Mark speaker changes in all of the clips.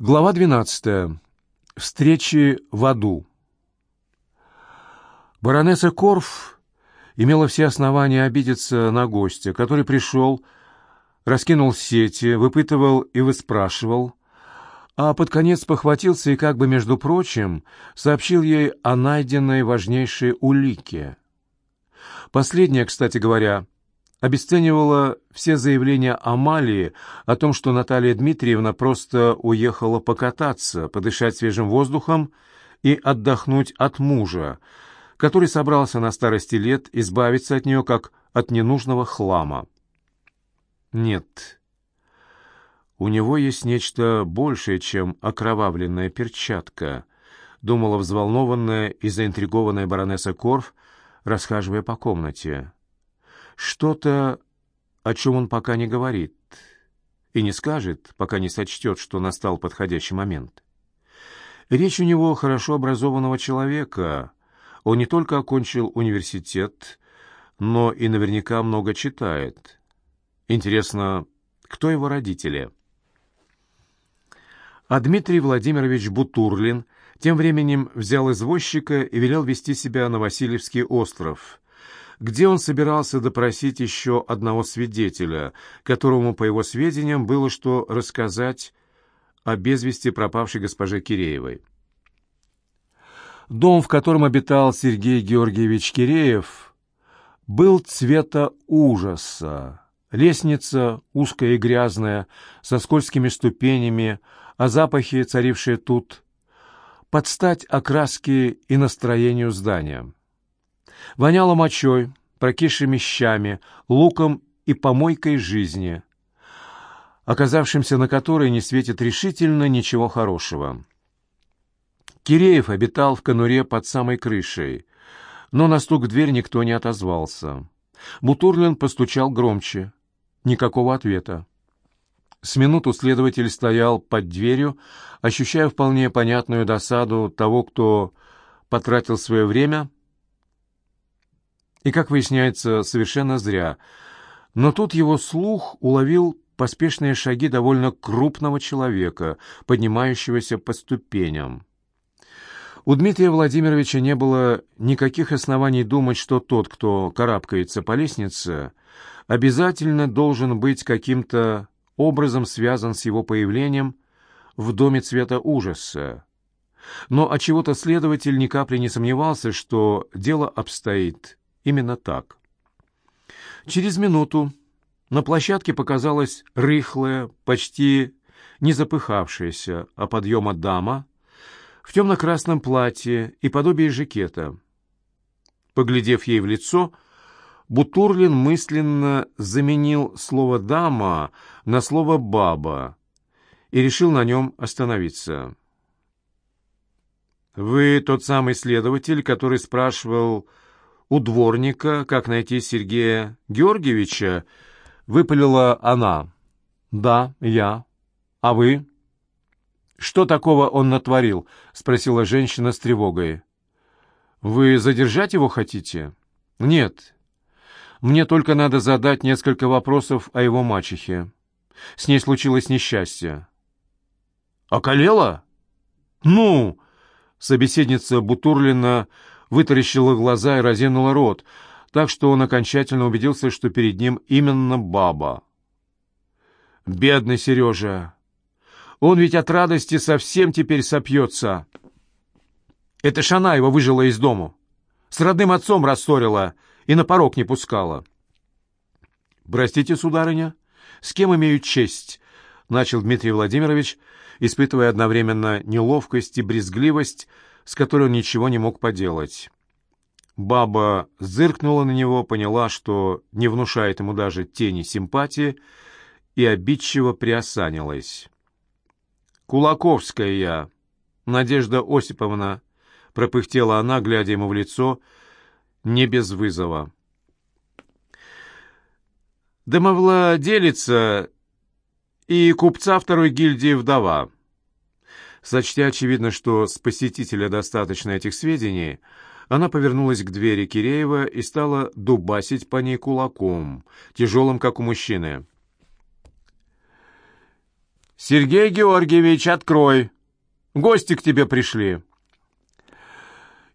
Speaker 1: Глава 12. Встречи в аду. Баронесса Корф имела все основания обидеться на гостя, который пришел, раскинул сети, выпытывал и выспрашивал, а под конец похватился и как бы, между прочим, сообщил ей о найденной важнейшей улике. Последняя, кстати говоря, обесценивала все заявления Амалии о том, что Наталья Дмитриевна просто уехала покататься, подышать свежим воздухом и отдохнуть от мужа, который собрался на старости лет избавиться от нее как от ненужного хлама. Нет, у него есть нечто большее, чем окровавленная перчатка, думала взволнованная и заинтригованная баронесса Корф, расхаживая по комнате. Что-то, о чем он пока не говорит и не скажет, пока не сочтет, что настал подходящий момент. Речь у него хорошо образованного человека. Он не только окончил университет, но и наверняка много читает. Интересно, кто его родители? А Дмитрий Владимирович Бутурлин тем временем взял извозчика и велел вести себя на Васильевский остров, где он собирался допросить еще одного свидетеля, которому, по его сведениям, было что рассказать о без вести пропавшей госпоже Киреевой. Дом, в котором обитал Сергей Георгиевич Киреев, был цвета ужаса. Лестница узкая и грязная, со скользкими ступенями, а запахи, царившие тут, под стать окраске и настроению здания. Воняло мочой, прокисшими щами, луком и помойкой жизни, оказавшимся на которой не светит решительно ничего хорошего. Киреев обитал в конуре под самой крышей, но на стук в дверь никто не отозвался. Бутурлин постучал громче. Никакого ответа. С минуту следователь стоял под дверью, ощущая вполне понятную досаду того, кто потратил свое время и, как выясняется, совершенно зря. Но тут его слух уловил поспешные шаги довольно крупного человека, поднимающегося по ступеням. У Дмитрия Владимировича не было никаких оснований думать, что тот, кто карабкается по лестнице, обязательно должен быть каким-то образом связан с его появлением в доме цвета ужаса. Но от чего то следователь ни капли не сомневался, что дело обстоит Именно так. Через минуту на площадке показалась рыхлая, почти не запыхавшаяся а подъема дама в темно-красном платье и подобие жакета. Поглядев ей в лицо, Бутурлин мысленно заменил слово «дама» на слово «баба» и решил на нем остановиться. «Вы тот самый следователь, который спрашивал, у дворника, как найти Сергея Георгиевича, выпалила она. «Да, я. А вы?» «Что такого он натворил?» — спросила женщина с тревогой. «Вы задержать его хотите?» «Нет. Мне только надо задать несколько вопросов о его мачехе. С ней случилось несчастье». «Околела?» «Ну!» — собеседница Бутурлина вытаращила глаза и разинула рот, так что он окончательно убедился, что перед ним именно баба. «Бедный Сережа! Он ведь от радости совсем теперь сопьется!» Это ж она его выжила из дому. С родным отцом рассорила и на порог не пускала. «Простите, сударыня, с кем имею честь?» — начал Дмитрий Владимирович, испытывая одновременно неловкость и брезгливость, с которой он ничего не мог поделать. Баба зыркнула на него, поняла, что не внушает ему даже тени симпатии, и обидчиво приосанилась. «Кулаковская я, Надежда Осиповна», — пропыхтела она, глядя ему в лицо, не без вызова. «Домовладелица и купца второй гильдии вдова». Сочтя очевидно, что с посетителя достаточно этих сведений, она повернулась к двери Киреева и стала дубасить по ней кулаком, тяжелым, как у мужчины. «Сергей Георгиевич, открой! Гости к тебе пришли!»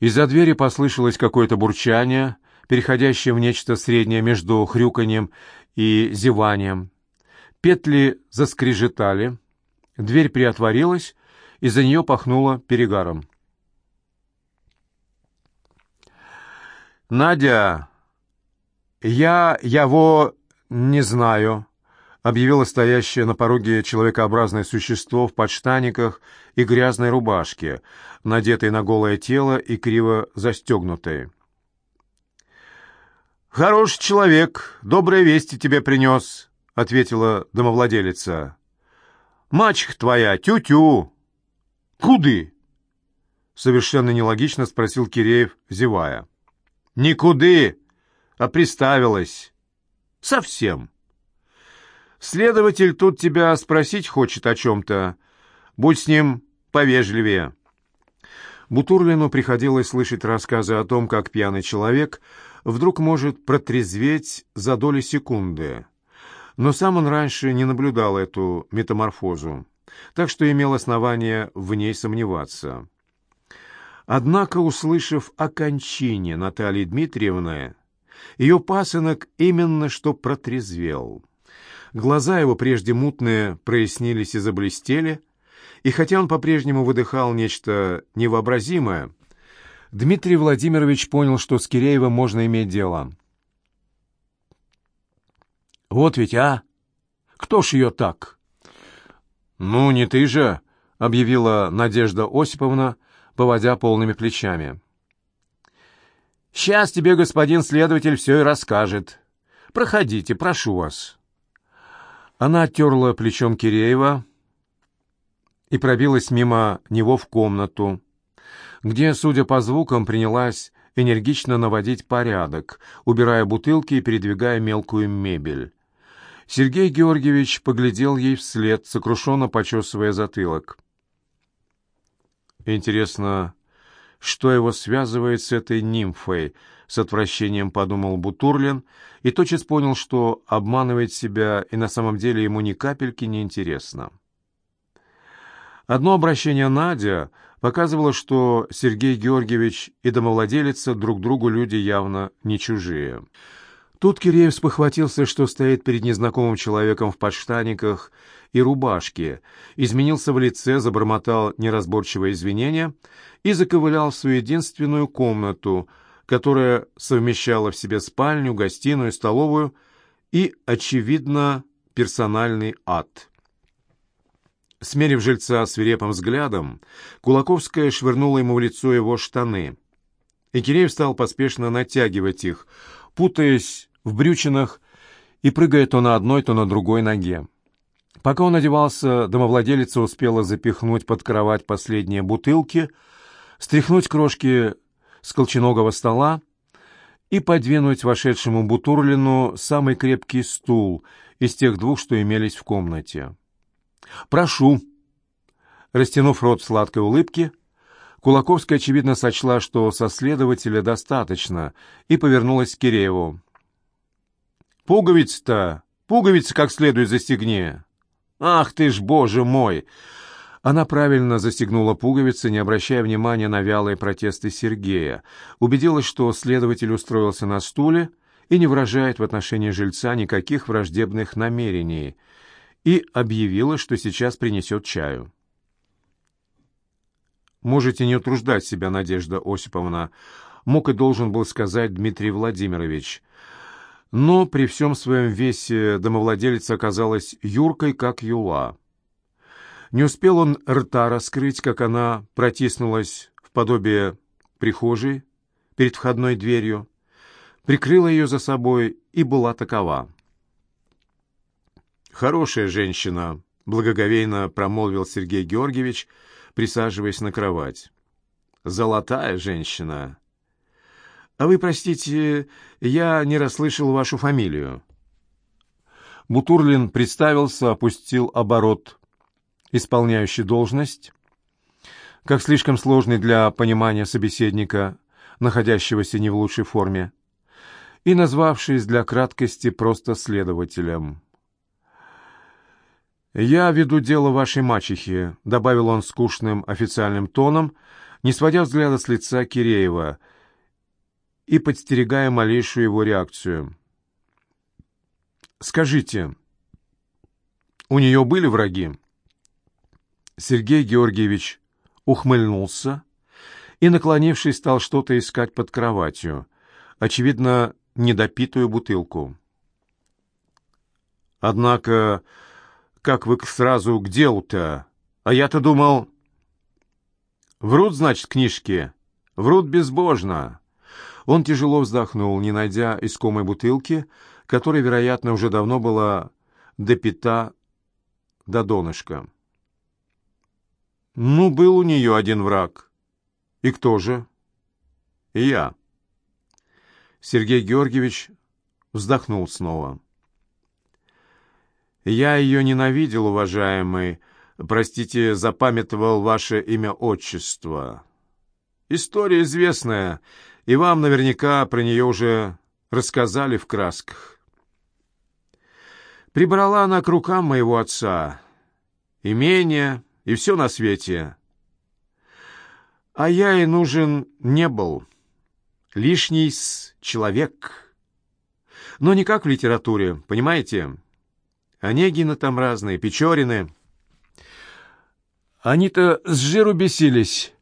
Speaker 1: Из-за двери послышалось какое-то бурчание, переходящее в нечто среднее между хрюканьем и зеванием. Петли заскрежетали, дверь приотворилась, и за нее пахнуло перегаром. «Надя, я его не знаю», — объявило стоящее на пороге человекообразное существо в подштаниках и грязной рубашке, надетой на голое тело и криво застегнутой. «Хороший человек, добрые вести тебе принес», — ответила домовладелица. «Мачеха твоя, тю-тю!» «Куды?» — совершенно нелогично спросил Киреев, зевая. «Никуды, а приставилась. Совсем. Следователь тут тебя спросить хочет о чем-то. Будь с ним повежливее». Бутурлину приходилось слышать рассказы о том, как пьяный человек вдруг может протрезветь за доли секунды. Но сам он раньше не наблюдал эту метаморфозу, так что имел основание в ней сомневаться. Однако, услышав о кончине Натальи Дмитриевны, ее пасынок именно что протрезвел. Глаза его, прежде мутные, прояснились и заблестели, и хотя он по-прежнему выдыхал нечто невообразимое, Дмитрий Владимирович понял, что с Киреевым можно иметь дело. «Вот ведь, а! Кто ж ее так?» «Ну, не ты же!» — объявила Надежда Осиповна, — поводя полными плечами. «Сейчас тебе господин следователь все и расскажет. Проходите, прошу вас». Она оттерла плечом Киреева и пробилась мимо него в комнату, где, судя по звукам, принялась энергично наводить порядок, убирая бутылки и передвигая мелкую мебель. Сергей Георгиевич поглядел ей вслед, сокрушенно почесывая затылок. Интересно, что его связывает с этой нимфой, с отвращением подумал Бутурлин и тотчас понял, что обманывает себя и на самом деле ему ни капельки не интересно. Одно обращение Надя показывало, что Сергей Георгиевич и домовладелица друг другу люди явно не чужие. Тут Киреев спохватился, что стоит перед незнакомым человеком в подштаниках и рубашке, изменился в лице, забормотал неразборчивые извинения и заковылял в свою единственную комнату, которая совмещала в себе спальню, гостиную, столовую и, очевидно, персональный ад. Смерив жильца свирепым взглядом, Кулаковская швырнула ему в лицо его штаны, и Киреев стал поспешно натягивать их, путаясь в брючинах и прыгая то на одной, то на другой ноге. Пока он одевался, домовладелица успела запихнуть под кровать последние бутылки, стряхнуть крошки с колченогого стола и подвинуть вошедшему Бутурлину самый крепкий стул из тех двух, что имелись в комнате. «Прошу!» Растянув рот в сладкой улыбке, Кулаковская, очевидно, сочла, что со следователя достаточно, и повернулась к Кирееву. «Пуговицы-то! Пуговицы как следует застегни!» «Ах ты ж, боже мой!» Она правильно застегнула пуговицы, не обращая внимания на вялые протесты Сергея, убедилась, что следователь устроился на стуле и не выражает в отношении жильца никаких враждебных намерений, и объявила, что сейчас принесет чаю. «Можете не утруждать себя, Надежда Осиповна», мог и должен был сказать Дмитрий Владимирович, но при всем своем весе домовладелица оказалась юркой, как юла. Не успел он рта раскрыть, как она протиснулась в подобие прихожей перед входной дверью, прикрыла ее за собой и была такова. «Хорошая женщина», — благоговейно промолвил Сергей Георгиевич, присаживаясь на кровать. «Золотая женщина». «А вы, простите, я не расслышал вашу фамилию». Бутурлин представился, опустил оборот, исполняющий должность, как слишком сложный для понимания собеседника, находящегося не в лучшей форме, и назвавшись для краткости просто следователем. «Я веду дело вашей мачехи», — добавил он скучным официальным тоном, не сводя взгляда с лица Киреева и подстерегая малейшую его реакцию. «Скажите, у нее были враги?» Сергей Георгиевич ухмыльнулся и, наклонившись, стал что-то искать под кроватью, очевидно, недопитую бутылку. «Однако, как вы сразу к делу-то? А я-то думал...» «Врут, значит, книжки? Врут безбожно!» Он тяжело вздохнул, не найдя искомой бутылки, которая, вероятно, уже давно была допита до донышка. «Ну, был у нее один враг. И кто же?» «И я». Сергей Георгиевич вздохнул снова. «Я ее ненавидел, уважаемый. Простите, запамятовал ваше имя-отчество. История известная, и вам наверняка про нее уже рассказали в красках. Прибрала она к рукам моего отца. Имение и все на свете. А я и нужен не был. Лишний человек. Но не как в литературе, понимаете? Онегины там разные, Печорины. Они-то с жиру бесились.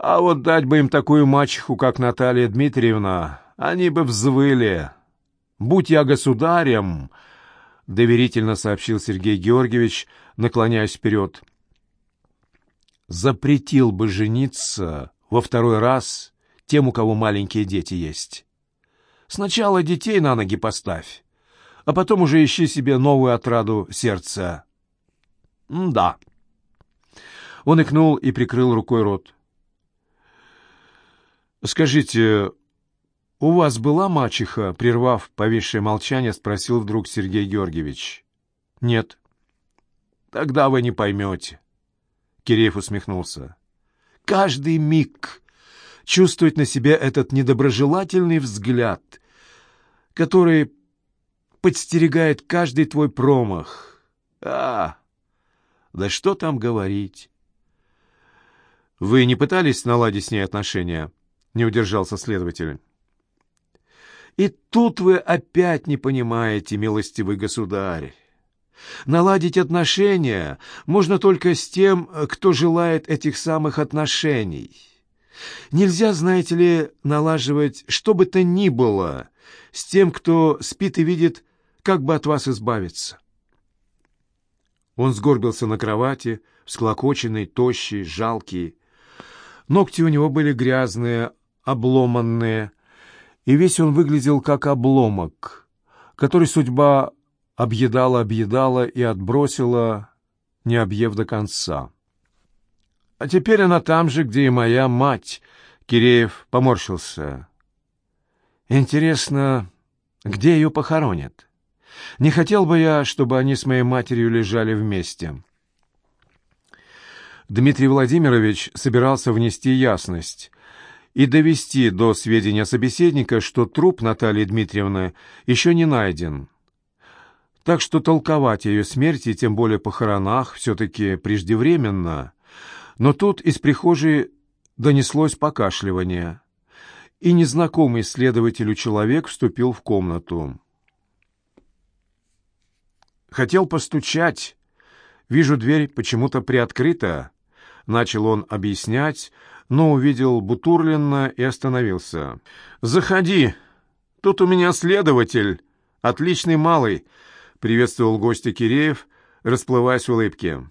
Speaker 1: А вот дать бы им такую мачеху, как Наталья Дмитриевна, они бы взвыли. Будь я государем, — доверительно сообщил Сергей Георгиевич, наклоняясь вперед, — запретил бы жениться во второй раз тем, у кого маленькие дети есть. Сначала детей на ноги поставь, а потом уже ищи себе новую отраду сердца. Да. Он икнул и прикрыл рукой рот. «Скажите, у вас была мачеха?» Прервав повисшее молчание, спросил вдруг Сергей Георгиевич. «Нет». «Тогда вы не поймете». Киреев усмехнулся. «Каждый миг чувствовать на себе этот недоброжелательный взгляд, который подстерегает каждый твой промах. А, да что там говорить? Вы не пытались наладить с ней отношения? Не удержался следователь. И тут вы опять не понимаете, милостивый государь. Наладить отношения можно только с тем, кто желает этих самых отношений. Нельзя, знаете ли, налаживать что бы то ни было с тем, кто спит и видит как бы от вас избавиться. Он сгорбился на кровати, всклокоченный, тощий, жалкий. Ногти у него были грязные, обломанные, и весь он выглядел как обломок, который судьба объедала-объедала и отбросила, не объев до конца. А теперь она там же, где и моя мать. Киреев поморщился. Интересно, где ее похоронят? Не хотел бы я, чтобы они с моей матерью лежали вместе. Дмитрий Владимирович собирался внести ясность и довести до сведения собеседника, что труп Натальи Дмитриевны еще не найден. Так что толковать о ее смерти, тем более похоронах, все-таки преждевременно. Но тут из прихожей донеслось покашливание, и незнакомый следователю человек вступил в комнату. Хотел постучать. Вижу, дверь почему-то приоткрыта. Начал он объяснять, но увидел Бутурлина и остановился. «Заходи. Тут у меня следователь. Отличный малый», — приветствовал гостя Киреев, расплываясь в улыбке.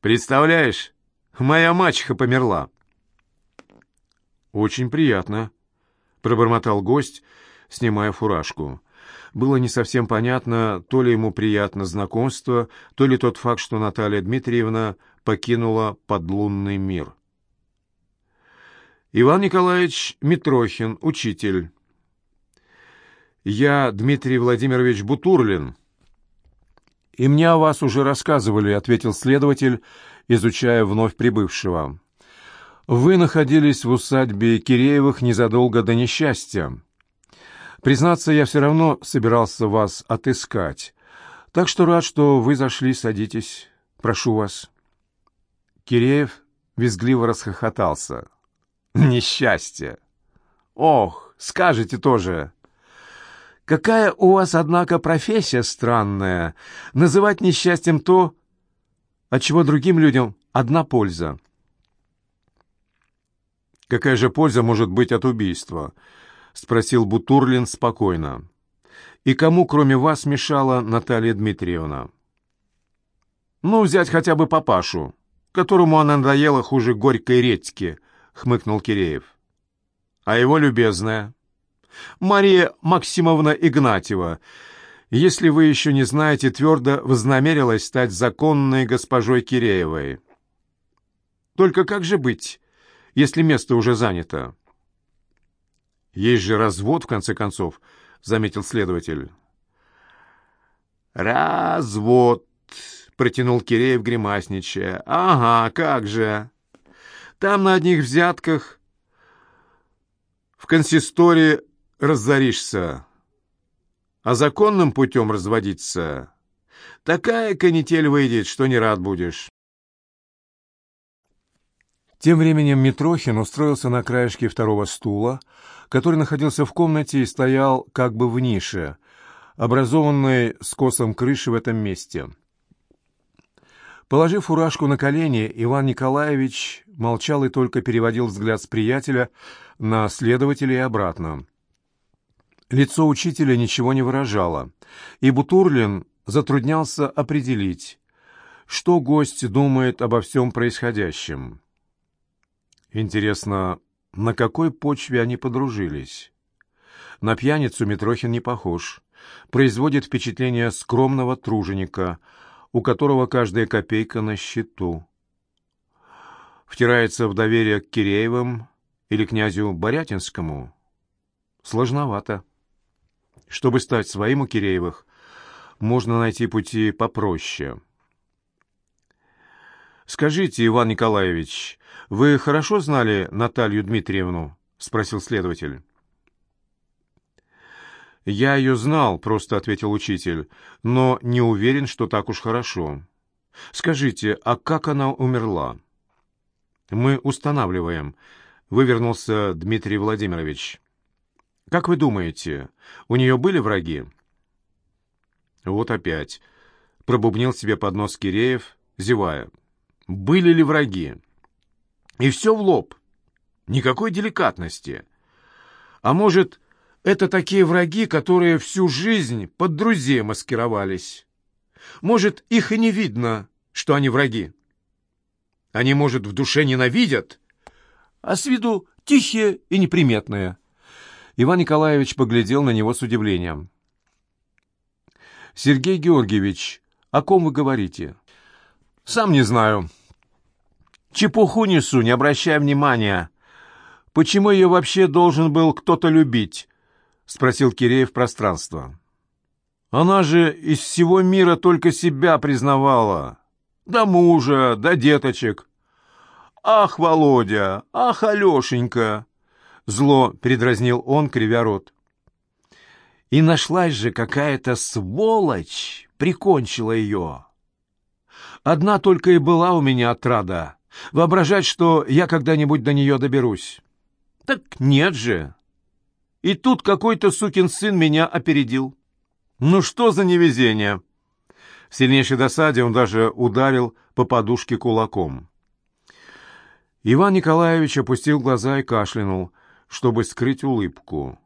Speaker 1: «Представляешь, моя мачеха померла». «Очень приятно», — пробормотал гость, снимая фуражку. Было не совсем понятно, то ли ему приятно знакомство, то ли тот факт, что Наталья Дмитриевна покинула подлунный мир. Иван Николаевич Митрохин, учитель. Я Дмитрий Владимирович Бутурлин. И мне о вас уже рассказывали, ответил следователь, изучая вновь прибывшего. Вы находились в усадьбе Киреевых незадолго до несчастья. Признаться, я все равно собирался вас отыскать. Так что рад, что вы зашли, садитесь. Прошу вас. Киреев визгливо расхохотался. Несчастье! Ох, скажете тоже. Какая у вас, однако, профессия странная. Называть несчастьем то, от чего другим людям одна польза. «Какая же польза может быть от убийства?» — спросил Бутурлин спокойно. «И кому, кроме вас, мешала Наталья Дмитриевна?» «Ну, взять хотя бы папашу, которому она надоела хуже горькой редьки», — хмыкнул Киреев. «А его любезная?» «Мария Максимовна Игнатьева, если вы еще не знаете, твердо вознамерилась стать законной госпожой Киреевой». «Только как же быть?» если место уже занято? Есть же развод, в конце концов, заметил следователь. Развод, протянул Киреев гримасничая. Ага, как же. Там на одних взятках в консистории разоришься, а законным путем разводиться. Такая канитель выйдет, что не рад будешь. Тем временем Митрохин устроился на краешке второго стула, который находился в комнате и стоял как бы в нише, образованной скосом крыши в этом месте. Положив фуражку на колени, Иван Николаевич молчал и только переводил взгляд с приятеля на следователя и обратно. Лицо учителя ничего не выражало, и Бутурлин затруднялся определить, что гость думает обо всем происходящем. Интересно, на какой почве они подружились? На пьяницу Митрохин не похож. Производит впечатление скромного труженика, у которого каждая копейка на счету. Втирается в доверие к Киреевым или князю Борятинскому? Сложновато. Чтобы стать своим у Киреевых, можно найти пути попроще. «Скажите, Иван Николаевич, вы хорошо знали Наталью Дмитриевну?» — спросил следователь. «Я ее знал», — просто ответил учитель, — «но не уверен, что так уж хорошо. Скажите, а как она умерла?» «Мы устанавливаем», — вывернулся Дмитрий Владимирович. «Как вы думаете, у нее были враги?» «Вот опять», — пробубнил себе под нос Киреев, зевая были ли враги. И все в лоб. Никакой деликатности. А может, это такие враги, которые всю жизнь под друзей маскировались? Может, их и не видно, что они враги? Они, может, в душе ненавидят, а с виду тихие и неприметные. Иван Николаевич поглядел на него с удивлением. «Сергей Георгиевич, о ком вы говорите?» «Сам не знаю», Чепуху несу, не обращая внимания. Почему ее вообще должен был кто-то любить? Спросил Киреев пространство. Она же из всего мира только себя признавала. Да мужа, да деточек. Ах, Володя, ах, Алешенька! Зло передразнил он, кривя рот. И нашлась же какая-то сволочь, прикончила ее. Одна только и была у меня отрада — Воображать, что я когда-нибудь до нее доберусь. Так нет же. И тут какой-то сукин сын меня опередил. Ну что за невезение? В сильнейшей досаде он даже ударил по подушке кулаком. Иван Николаевич опустил глаза и кашлянул, чтобы скрыть улыбку.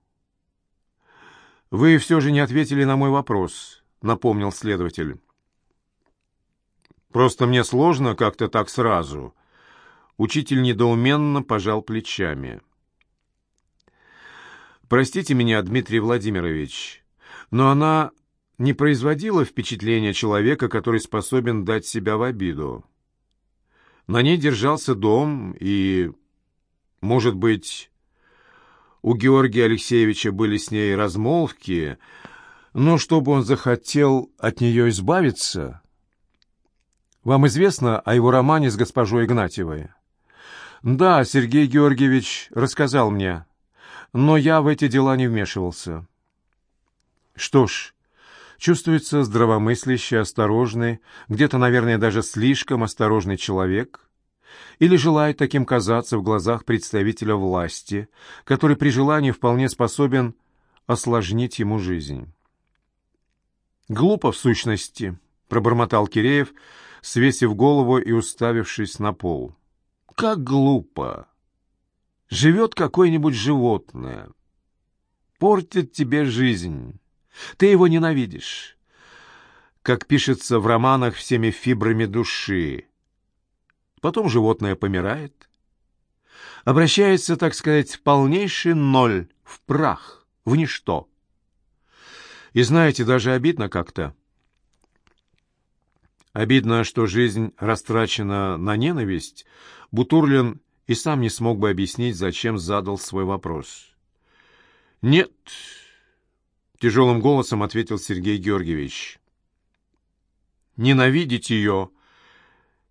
Speaker 1: «Вы все же не ответили на мой вопрос», — напомнил следователь. Просто мне сложно как-то так сразу. Учитель недоуменно пожал плечами. Простите меня, Дмитрий Владимирович, но она не производила впечатления человека, который способен дать себя в обиду. На ней держался дом, и, может быть, у Георгия Алексеевича были с ней размолвки, но чтобы он захотел от нее избавиться, вам известно о его романе с госпожой Игнатьевой? Да, Сергей Георгиевич рассказал мне, но я в эти дела не вмешивался. Что ж, чувствуется здравомыслящий, осторожный, где-то, наверное, даже слишком осторожный человек, или желает таким казаться в глазах представителя власти, который при желании вполне способен осложнить ему жизнь. «Глупо, в сущности», — пробормотал Киреев, свесив голову и уставившись на пол. «Как глупо! Живет какое-нибудь животное, портит тебе жизнь, ты его ненавидишь, как пишется в романах всеми фибрами души. Потом животное помирает, обращается, так сказать, в полнейший ноль, в прах, в ничто. И знаете, даже обидно как-то. Обидно, что жизнь растрачена на ненависть. Бутурлин и сам не смог бы объяснить, зачем задал свой вопрос. «Нет», — тяжелым голосом ответил Сергей Георгиевич. «Ненавидеть ее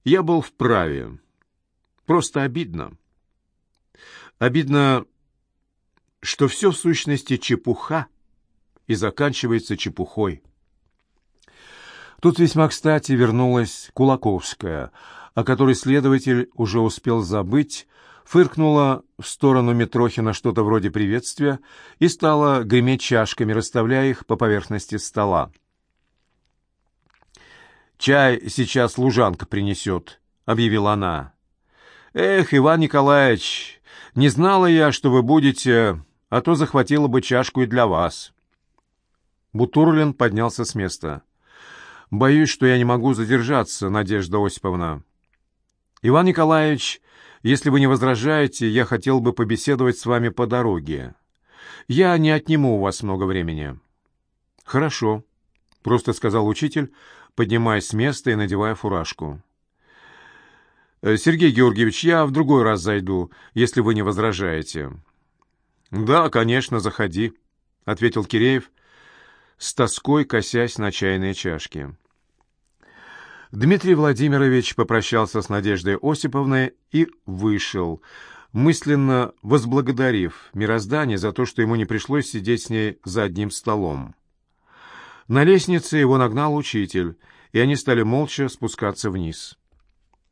Speaker 1: я был вправе. Просто обидно. Обидно, что все в сущности чепуха, и заканчивается чепухой. Тут весьма кстати вернулась Кулаковская, о которой следователь уже успел забыть, фыркнула в сторону Митрохина что-то вроде приветствия и стала греметь чашками, расставляя их по поверхности стола. «Чай сейчас служанка принесет», — объявила она. «Эх, Иван Николаевич, не знала я, что вы будете, а то захватила бы чашку и для вас». Бутурлин поднялся с места. «Боюсь, что я не могу задержаться, Надежда Осиповна». «Иван Николаевич, если вы не возражаете, я хотел бы побеседовать с вами по дороге. Я не отниму у вас много времени». «Хорошо», — просто сказал учитель, поднимаясь с места и надевая фуражку. «Э, «Сергей Георгиевич, я в другой раз зайду, если вы не возражаете». «Да, конечно, заходи», — ответил Киреев, — с тоской косясь на чайные чашки. Дмитрий Владимирович попрощался с Надеждой Осиповной и вышел, мысленно возблагодарив мироздание за то, что ему не пришлось сидеть с ней за одним столом. На лестнице его нагнал учитель, и они стали молча спускаться вниз.